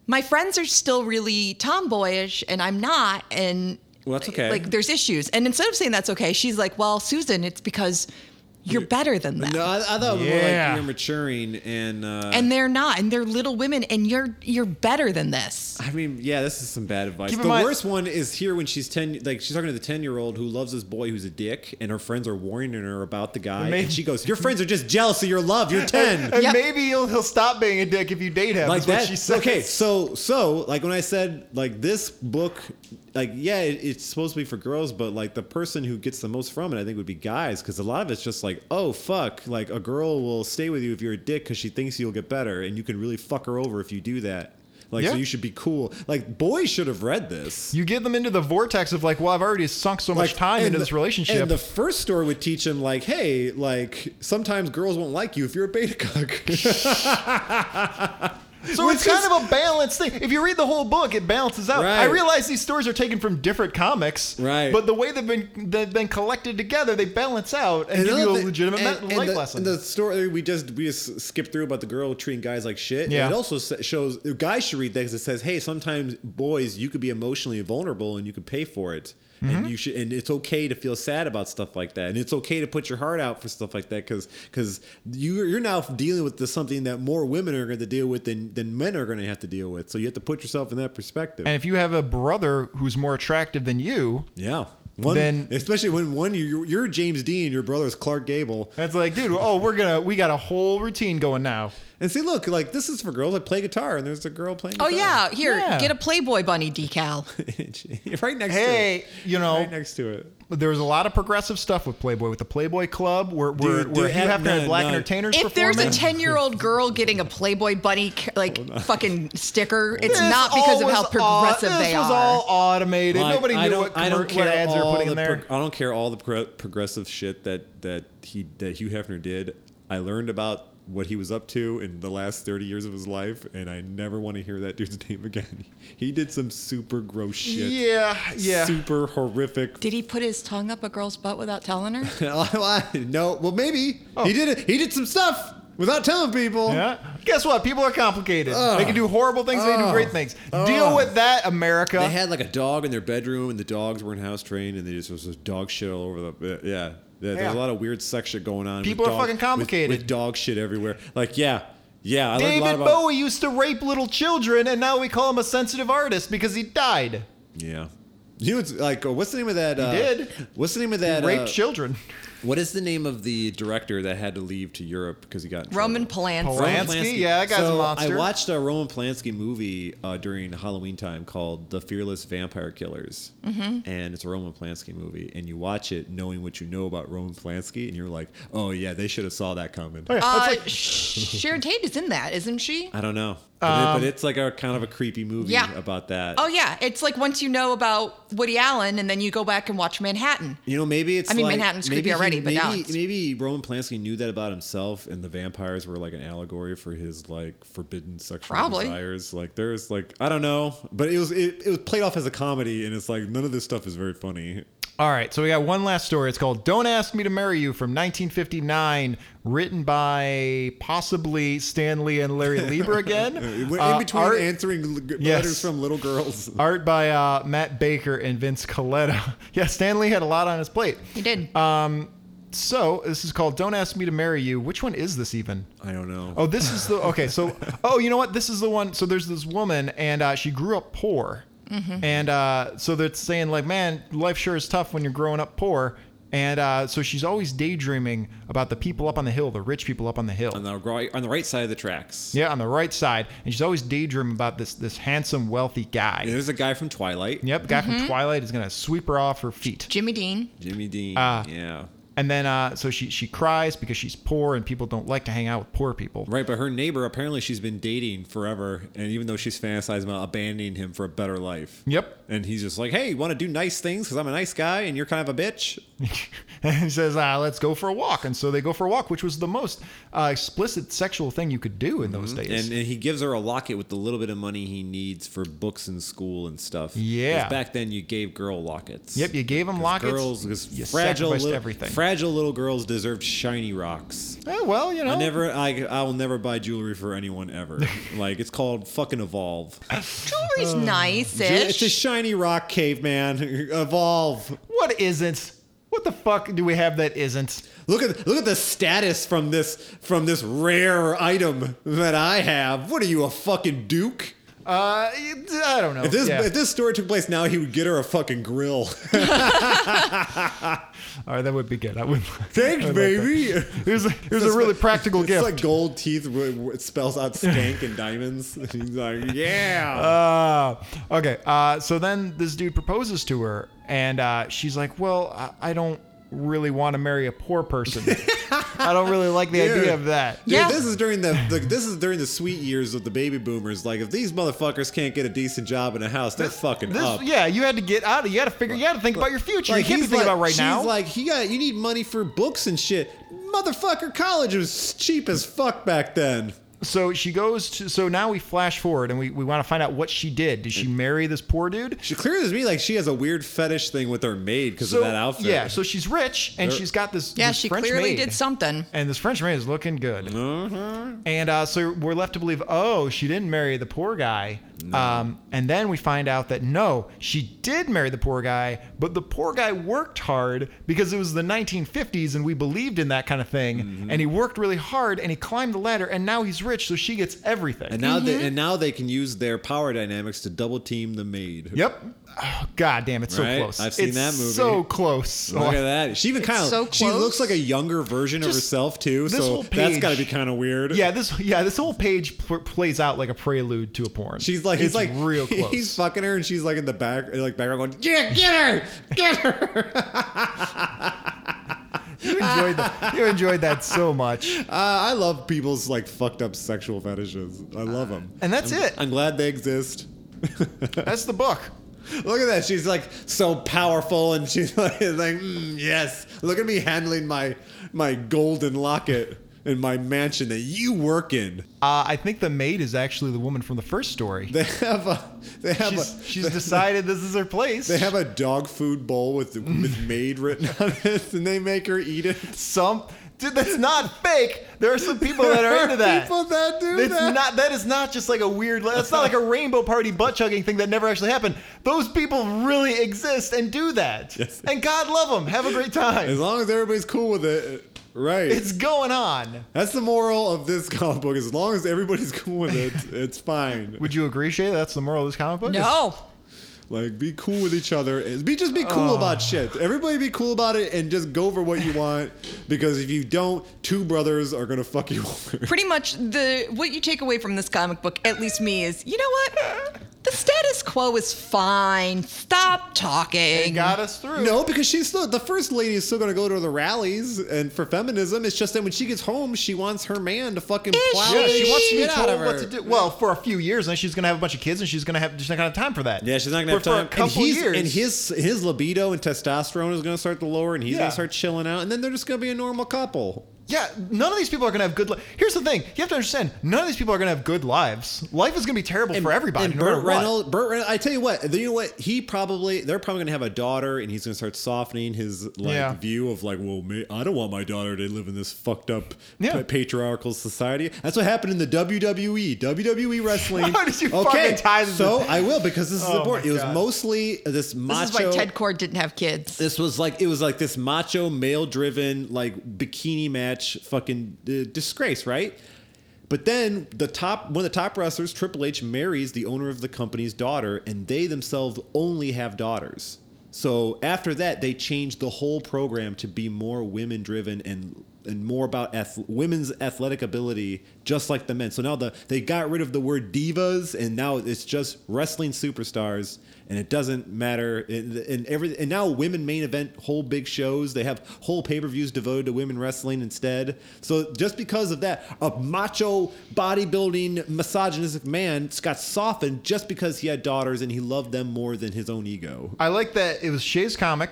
my friends are still really tomboyish and I'm not, and Well, that's okay. Like there's issues, and instead of saying that's okay, she's like, well, Susan, it's because you're better than them. No, I, I thought we were like you're maturing and uh, and they're not, and they're little women, and you're you're better than this. I mean, yeah, this is some bad advice. Keep The mind- worst one is here when she's ten, like she's talking to the ten year old who loves this boy who's a dick, and her friends are warning her about the guy, Maybe- and she goes, "Your friends are just jealous of your love. You're ten. And Yep. maybe he'll he'll stop being a dick if you date him. like is what that. she says. Okay, so so like when I said like this book, like yeah, it, it's supposed to be for girls, but like the person who gets the most from it, I think, would be guys, because a lot of it's just like, oh fuck, like a girl will stay with you if you're a dick because she thinks you'll get better, and you can really fuck her over if you do that. Like Yeah. so, you should be cool. Like boys should have read this. You get them into the vortex of like, well, I've already sunk so much time into the- this relationship. And the first story would teach him like, hey, like sometimes girls won't like you if you're a beta cuck. *laughs* so which it's kind is- of a balanced thing. If you read the whole book, it balances out. Right. I realize these stories are taken from different comics, Right. But the way they've been they've been collected together, they balance out and, give you a another thing- legitimate and- me- and life the, lesson. and the story we just we just skipped through about the girl treating guys like shit. Yeah. It also shows the guys should read that 'cause it says, hey, sometimes boys you could be emotionally vulnerable and you could pay for it. Mm-hmm. And you should, and it's okay to feel sad about stuff like that, and it's okay to put your heart out for stuff like that, because because you you're now dealing with the, something that more women are going to deal with than than men are going to have to deal with. So you have to put yourself in that perspective. and if you have a brother who's more attractive than you, yeah, one, Then- especially when one you you're James Dean, your brother's Clark Gable, it's like, dude, oh, we're gonna we got a whole routine going now. And see, look, like this is for girls that play guitar, and there's a girl playing. Oh, guitar. Oh yeah, here, Yeah. get a Playboy bunny decal. *laughs* right next to Hey, it. you know, right next to it. There was a lot of progressive stuff with Playboy, with the Playboy Club, where where, Dude, where dude, Hugh have- Hefner and no, Black no. Entertainers If there's a ten-year-old *laughs* girl getting a Playboy bunny like fucking sticker, it's This not because of how progressive au- they this was are. all automated. Like, Nobody I knew don't, what, I don't care what ads they were all putting the in there. pro- I don't care all the pro- progressive shit that that he that Hugh Hefner did. I learned about what he was up to in the last 30 years of his life, and I never want to hear that dude's *laughs* name again. He did some super gross shit. yeah, yeah. Super horrific. Did he put his tongue up a girl's butt without telling her? *laughs* no, well maybe oh. he did it. He did some stuff without telling people. Yeah, Guess what? People are complicated. Oh. they can do horrible things. they do oh. great things. Deal with that, America. They had like a dog in their bedroom, and the dogs weren't house trained, and they just was just dog shit all over the. Yeah, yeah. There's a lot of weird sex shit going on. with People are dog- fucking complicated. with, dog shit everywhere. Like, yeah, yeah. I learned a lot David about. Bowie used to rape little children, and now we call him a sensitive artist because he died. Yeah. He was like, uh, what's the name of that? uh, did. What's the name of that? He Raped uh, children. What is the name of the director that had to leave to Europe because he got in Roman? Polanski. Polanski? Polanski, yeah, that guy's a so monster. I watched a Roman Polanski movie uh, during Halloween time called The Fearless Vampire Killers, mm-hmm. and it's a Roman Polanski movie. And you watch it knowing what you know about Roman Polanski, and you're like, oh yeah, they should have saw that coming. Oh, yeah. Uh, like- Sharon Tate is in that, isn't she? I don't know, but, it- but um, it's like a kind of a creepy movie Yeah. about that. Oh yeah, it's like once you know about Woody Allen, and then you go back and watch Manhattan. You know, maybe it's. I mean, like, Manhattan's creepy he- already, but maybe, now it's- maybe Roman Polanski knew that about himself, and the vampires were like an allegory for his like forbidden sexual Probably. desires. Like, there's like I don't know, but it was it, it was played off as a comedy, and it's like none of this stuff is very funny. All right, so we got one last story. It's called "Don't Ask Me to Marry You" from 1959, written by possibly Stan Lee and Larry Lieber again. *laughs* In Uh, between art, answering l- g- Yes. letters from little girls. art by uh, Matt Baker and Vince Colletta. *laughs* yeah, Stan Lee had a lot on his plate. He did. So this is called "Don't Ask Me to Marry You." Which one is this even? I don't know. Oh, this is the okay. So, *laughs* oh, you know what? This is the one. So there's this woman, and uh, she grew up poor, and uh, so they're saying like, man, life sure is tough when you're growing up poor. And uh, so she's always daydreaming about the people up on the hill, the rich people up on the hill. on the right on the right side of the tracks. yeah, on the right side, and she's always daydreaming about this this handsome, wealthy guy. And there's a guy from Twilight, Yep, the guy Mm-hmm. from Twilight is gonna sweep her off her feet. Jimmy Dean. Jimmy Dean. Ah. yeah. And then uh, so she she cries because she's poor and people don't like to hang out with poor people. Right, but her neighbor apparently she's been dating forever, and even though she's fantasizing about abandoning him for a better life. Yep. And he's just like, "Hey, you want to do nice things because I'm a nice guy and you're kind of a bitch." *laughs* and he says, uh, "Let's go for a walk." And so they go for a walk, which was the most uh, explicit sexual thing you could do in those days. Mm-hmm. And, and he gives her a locket with the little bit of money he needs for books in school and stuff. Yeah. back then you gave girl lockets. yep, you gave them lockets. Girls, fragile, little, everything. fragile little girls deserved shiny rocks. Eh, well, you know, I never, I, I will never buy jewelry for anyone ever. *laughs* like it's called fucking evolve. Jewelry's It's nice-ish. It's a shiny rock, caveman. *laughs* Evolve. what isn't? What the fuck do we have that isn't? Look at look at the status from this from this rare item that I have. What are you, a fucking duke? Uh, I don't know. If this Yeah. if this story took place now, he would get her a fucking grill. *laughs* All right, that would be good. I would. *laughs* Thanks, I would like baby. that. Here's a, here's a really practical it's gift. It's like gold teeth. It spells out *laughs* stank and diamonds. And he's like, yeah. Uh, okay. Uh, so then this dude proposes to her, and uh, she's like, "Well, I, I don't really want to marry a poor person. *laughs* I don't really like the idea of that." Dude, Yeah. this is during the, the this is during the sweet years of the baby boomers. Like, if these motherfuckers can't get a decent job in a house, they're fucking This, up. yeah, you had to get out. of You had to figure. You had to think about your future. you can't be thinking like- about right she's now. like, he got you need money for books and shit. Motherfucker, college was cheap as fuck back then. So she goes to. So now we flash forward, and we, we want to find out what she did. Did she marry this poor dude? She clearly to me like she has a weird fetish thing with her maid because So of that outfit. yeah, so she's rich, and They're- she's got this. yeah, this she French clearly maid. did something. And this French maid is looking good. Mm-hmm. And uh, so we're left to believe, oh, she didn't marry the poor guy. Um, and then we find out that no, she did marry the poor guy, but the poor guy worked hard because it was the 1950s and we believed in that kind of thing. Mm-hmm. And he worked really hard and he climbed the ladder and now he's rich, so she gets everything. And now Mm-hmm. they and now they can use their power dynamics to double team the maid. yep. Oh, God damn, it's so close. I've seen It's that movie. So close. Look at that. She even kind of so she looks like a younger version of herself too. So whole that's page- got to be kind of weird. Yeah, this yeah this whole page pl- plays out like a prelude to a porn. She's like, he's like, real *laughs* close. He's fucking her, and she's like in the back, like background, going, "Yeah, get her, get her." *laughs* you enjoyed that. You enjoyed that so much. Uh, I love people's like fucked up sexual fetishes. I love them, And that's it. I'm glad they exist. That's the book. *laughs* Look at that. She's like so powerful, and she's like, like mm, yes. Look at me handling my my golden locket in my mansion that you work in. Uh, I think the maid is actually the woman from the first story. They have a they have She's, a she's decided this is her place. They have a dog food bowl with with maid written *laughs* on it, and they make her eat it. some. Dude, that's not fake. There are some people that are into that. People that do it's that. not. That is not just like a weird. That's not like a rainbow party butt chugging thing that never actually happened. Those people really exist and do that. Yes. And God love them. Have a great time. As long as everybody's cool with it, right? It's going on. That's the moral of this comic book. As long as everybody's *laughs* cool with it, *laughs* it's fine. Would you agree, Shay? That's the moral of this comic book. No. Like, be cool with each other. Be just be cool about shit. Everybody be cool about it and just go for what you *laughs* want. Because if you don't, two brothers are gonna fuck you over. Pretty much the what you take away from this comic book, at least me, is you know what? The status quo is fine. Stop talking. It got us through. No, because she's still the first lady is still gonna go to the rallies and for feminism. It's just that when she gets home, she wants her man to fucking Is plow Yeah, she wants to be out of told her. what to do. Well, for a few years, and then she's gonna have a bunch of kids, and she's gonna have she's not gonna have time for that. Yeah, she's not gonna have For- for time. a couple and years. and his his libido and testosterone is gonna start to lower, and he's Yeah. gonna start chilling out, and then they're just gonna be a normal couple. Yeah, none of these people are going to have good. Li- Here's the thing: you have to understand, none of these people are going to have good lives. Life is going to be terrible for everybody. And no Burt. Reynolds, Burt Reynolds, I tell you what, you know what? He probably they're probably gonna have a daughter, and he's gonna start softening his like Yeah. view of like, well, ma- I don't want my daughter to live in this fucked up Yeah. pa- patriarchal society. That's what happened in the WWE, WWE E *laughs* wrestling. How did you okay, fucking tie this So? *laughs* I will because this is Oh important. It was God. mostly this macho. this macho. is why Ted Kord didn't have kids. This was like it was like this macho male driven like bikini match fucking uh, disgrace, right? But then the top one of the top wrestlers, Triple H, marries the owner of the company's daughter, and they themselves only have daughters. So after that, they changed the whole program to be more women driven and and more about women's athletic ability, just like the men. So now the they got rid of the word divas, and now it's just wrestling superstars, and it doesn't matter. And, every and now women main event whole big shows. They have whole pay per views devoted to women wrestling instead. So just because of that, a macho bodybuilding misogynistic man got softened just because he had daughters and he loved them more than his own ego. I like that it was Shay's comic,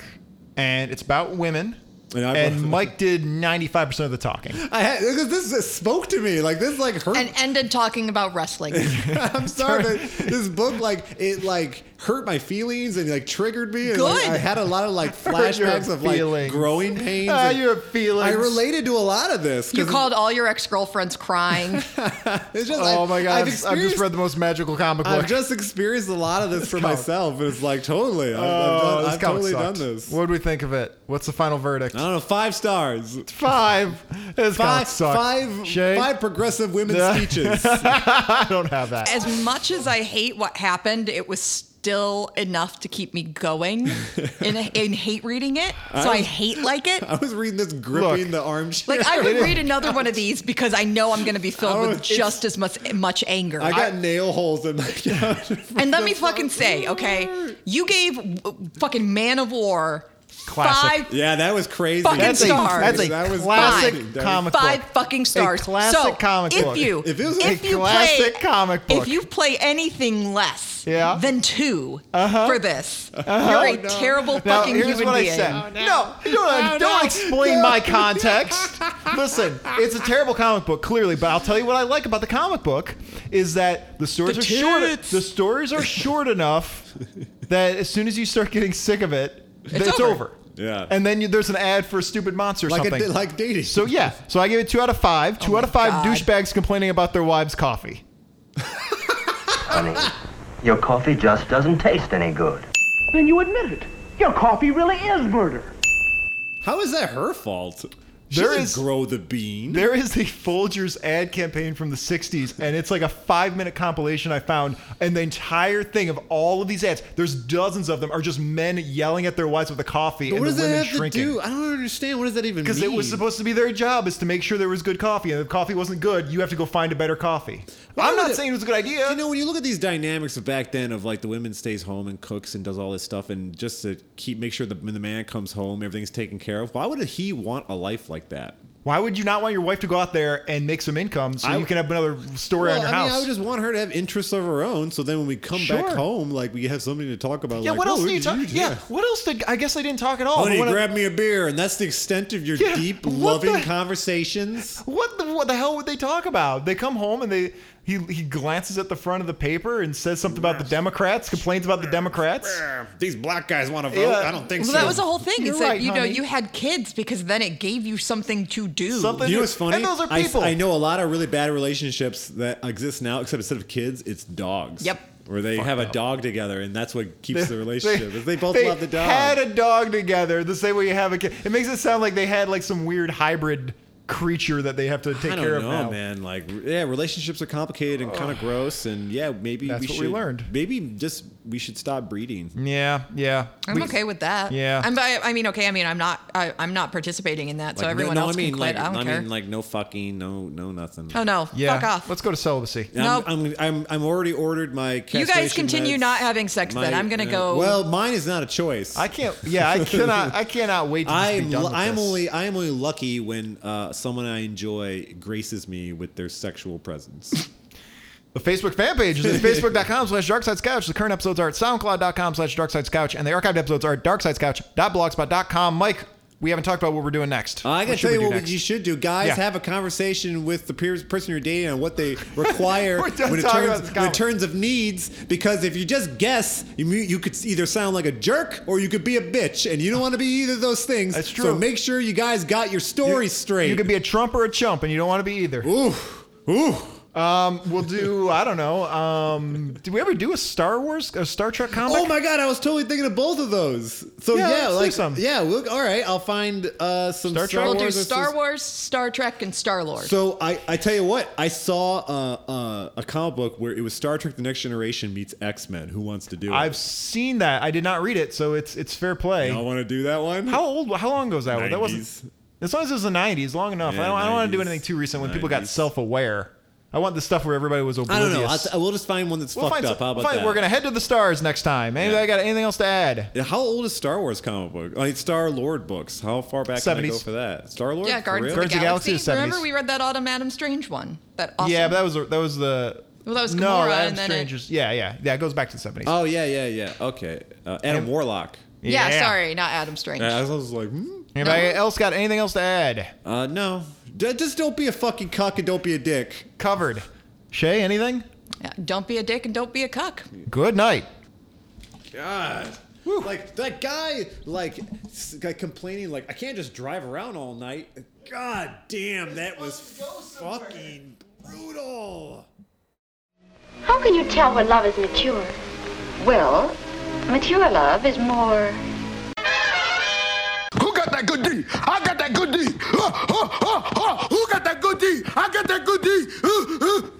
and it's about women. And I- And Mike did 95% of the talking. I had, this, this spoke to me like this like hurt And ended talking about wrestling. *laughs* I'm sorry, but *laughs* this book like it like hurt my feelings and like triggered me. And, like, I had a lot of like *laughs* flashbacks of like growing pains. Ah, and your feelings. I related to a lot of this. You called all your ex girlfriends crying. It's just, Oh I've- my god! I've, I've, I've just read the most magical comic book. I've just experienced a lot of this for comic- myself, and it's like totally. I've, I've, oh, done, this I've comic totally done sucked. this. What do we think of it? What's the final verdict? I don't know. Five stars. Five. This Five, sucked. five, Shay? five progressive women's Yeah. speeches. *laughs* I don't have that. as much as I hate what happened, it was still enough to keep me going in, in hate reading it. So I, I- hate like it. *laughs* I was reading this gripping Look. the armchair. Like I would *laughs* read another one of these because I know I'm going to be filled with just as much much anger. I got nail holes in my couch. and let me fucking say, okay, you gave uh, fucking Man of War Classic. five Yeah, that was crazy. Fucking That's a, stars. that's a That was classic crazy. That was- comic five book. fucking stars. A classic so comic if book. You, If it was if a you classic play, comic book. If you play anything less Yeah. than 2 Uh-huh. for this, you're a no. terrible Now, fucking here's human what being. I said. no, you don't, don't explain my context. Listen, it's a terrible comic book, clearly, but I'll tell you what I like about the comic book is that the stories The are short. The stories are short enough that as soon as you start getting sick of it, it's, over. over. Yeah. And then you, there's an ad for a stupid monster or like, something. a, like dating. so yeah, so I give it two out of five. Two Oh out of five God. douchebags complaining about their wives' coffee. Honey, your coffee just doesn't taste any good. Then you admit it. Your coffee really is murder. How is that her fault? She There didn't is- grow the bean. There is a Folgers ad campaign from the 60s, and it's like a five minute compilation I found. And the entire thing of all of these ads, there's dozens of them, are just men yelling at their wives with a coffee But and what the does that have shrinking. to do? I don't understand. What does that even mean? Because it was supposed to be their job is to make sure there was good coffee, and if coffee wasn't good, you have to go find a better coffee. Why I'm not it- saying it was a good idea. You know, when you look at these dynamics of back then, of like the women stays home and cooks and does all this stuff, and just to keep make sure that when the man comes home, everything's taken care of. Why would he want a life like that? Why would you not want your wife to go out there and make some income so I- you can have another story Well, on your I house? mean, I would just want her to have interests of her own, so then when we come back home, like we have something to talk about. yeah, like, what oh, else what did you talk? do? Yeah, what else did I guess I didn't talk at all. Honey, but what I- grab me a beer, and that's the extent of your Yeah, deep, loving the- conversations. What the what the hell would they talk about? They come home and they he he glances at the front of the paper and says something about the Democrats, complains about the Democrats. These black guys want to vote. Yeah. I don't think Well, so. that was the whole thing. You're Is that right, you know honey. you had kids because then it gave you something to do. Something- You know what's funny? And those are I- people. I, know a lot of really bad relationships that exist now, except instead of kids, it's dogs. Yep. Where they have a dog together, and that's what keeps the *laughs* relationship. is they both they love the dog. Had a dog together the same way you have a kid. It makes it sound like they had like some weird hybrid creature that they have to take I don't care know, of now. man. Like, yeah, relationships are complicated and kind of gross, and yeah, maybe That's we what should. we learned. Maybe just we should stop breeding. Yeah, yeah. I'm We- okay with that. Yeah. I'm. I, I mean, okay. I mean, I'm not. I, I'm not participating in that, so everyone no, no, else I mean, can quit. like, I don't care. mean, like, no fucking, no, no, nothing. oh no. Yeah. Fuck off. Let's go to celibacy. I'm, I'm, I'm, I'm already ordered my. You guys continue meds. not having sex then. I'm gonna go- Well, mine is not a choice. I can't. Yeah, I cannot. *laughs* I cannot wait to I'm be done with I'm this. only I'm only lucky when uh, someone I enjoy graces me with their sexual presence. The Facebook fan page is at *laughs* facebook.com slash darksidescouch. The current episodes are at soundcloud.com slash darksidescouch, and the archived episodes are at darksidescouch.blogspot.com. Mike, we haven't talked about what we're doing next. I What gotta tell you what next? you should do, guys. Yeah. Have a conversation with the peers, person you're dating on what they *laughs* require when, it turns, when it turns of needs. Because if you just guess, you you could either sound like a jerk or you could be a bitch, and you don't want to be either of those things. That's true. So make sure you guys got your stories straight. You could be a Trump or a chump, and you don't want to be either. Ooh, ooh. Um, we'll do. I don't know. Um, did we ever do a Star Wars, a Star Trek comic? Oh my god, I was totally thinking of both of those. So Yeah, yeah, let's do like some. yeah, look, all right, I'll find uh, some Star Star, Trek? we'll Wars. do Star Wars, Star Trek, and Star Lord. So I, I tell you what, I saw uh, uh, a comic book where it was Star Trek: The Next Generation meets X Men. Who wants to do it? I've seen that. I did not read it, so it's it's fair play. Y'all want to do that one? How old? How long ago was that? one? That wasn't. As long as it was the '90s, long enough. I don't, don't want to do anything too recent when people got self-aware. I want the stuff where everybody was I oblivious. don't know. I'll t- we'll just find one that's We'll fucked find up. some- How we'll about find- that? We're gonna head to the stars next time. Anybody Yeah. got anything else to add? Yeah, How old is Star Wars comic book? I mean, Star Lord books. How far back can I go 70s. for that? Star Lord. yeah, Guardians of Guardians the of the Galaxy Galaxy. is 70s. Remember we read that Autumn Adam Strange one? That awesome. Yeah, but that was that was the. Well, that was no, Gamora, Adam and then Strange it- is- yeah, yeah, yeah. It goes back to the '70s. Oh yeah, yeah, yeah. Okay, uh, Adam And- Warlock. yeah, Yeah. sorry, not Adam Strange. Yeah, I was like, hmm? Anybody else got anything else to add? uh, no. D- just don't be a fucking cuck and don't be a dick. Covered. Shay, anything? Yeah, don't be a dick and don't be a cuck. Good night. God. Like that guy, like, s- like complaining, like I can't just drive around all night. God damn, that was fucking brutal. How can you tell when love is mature? Well, mature love is more. That good D? I got that good D. Uh, uh, uh, uh, who got that good D? I got that good D. Uh,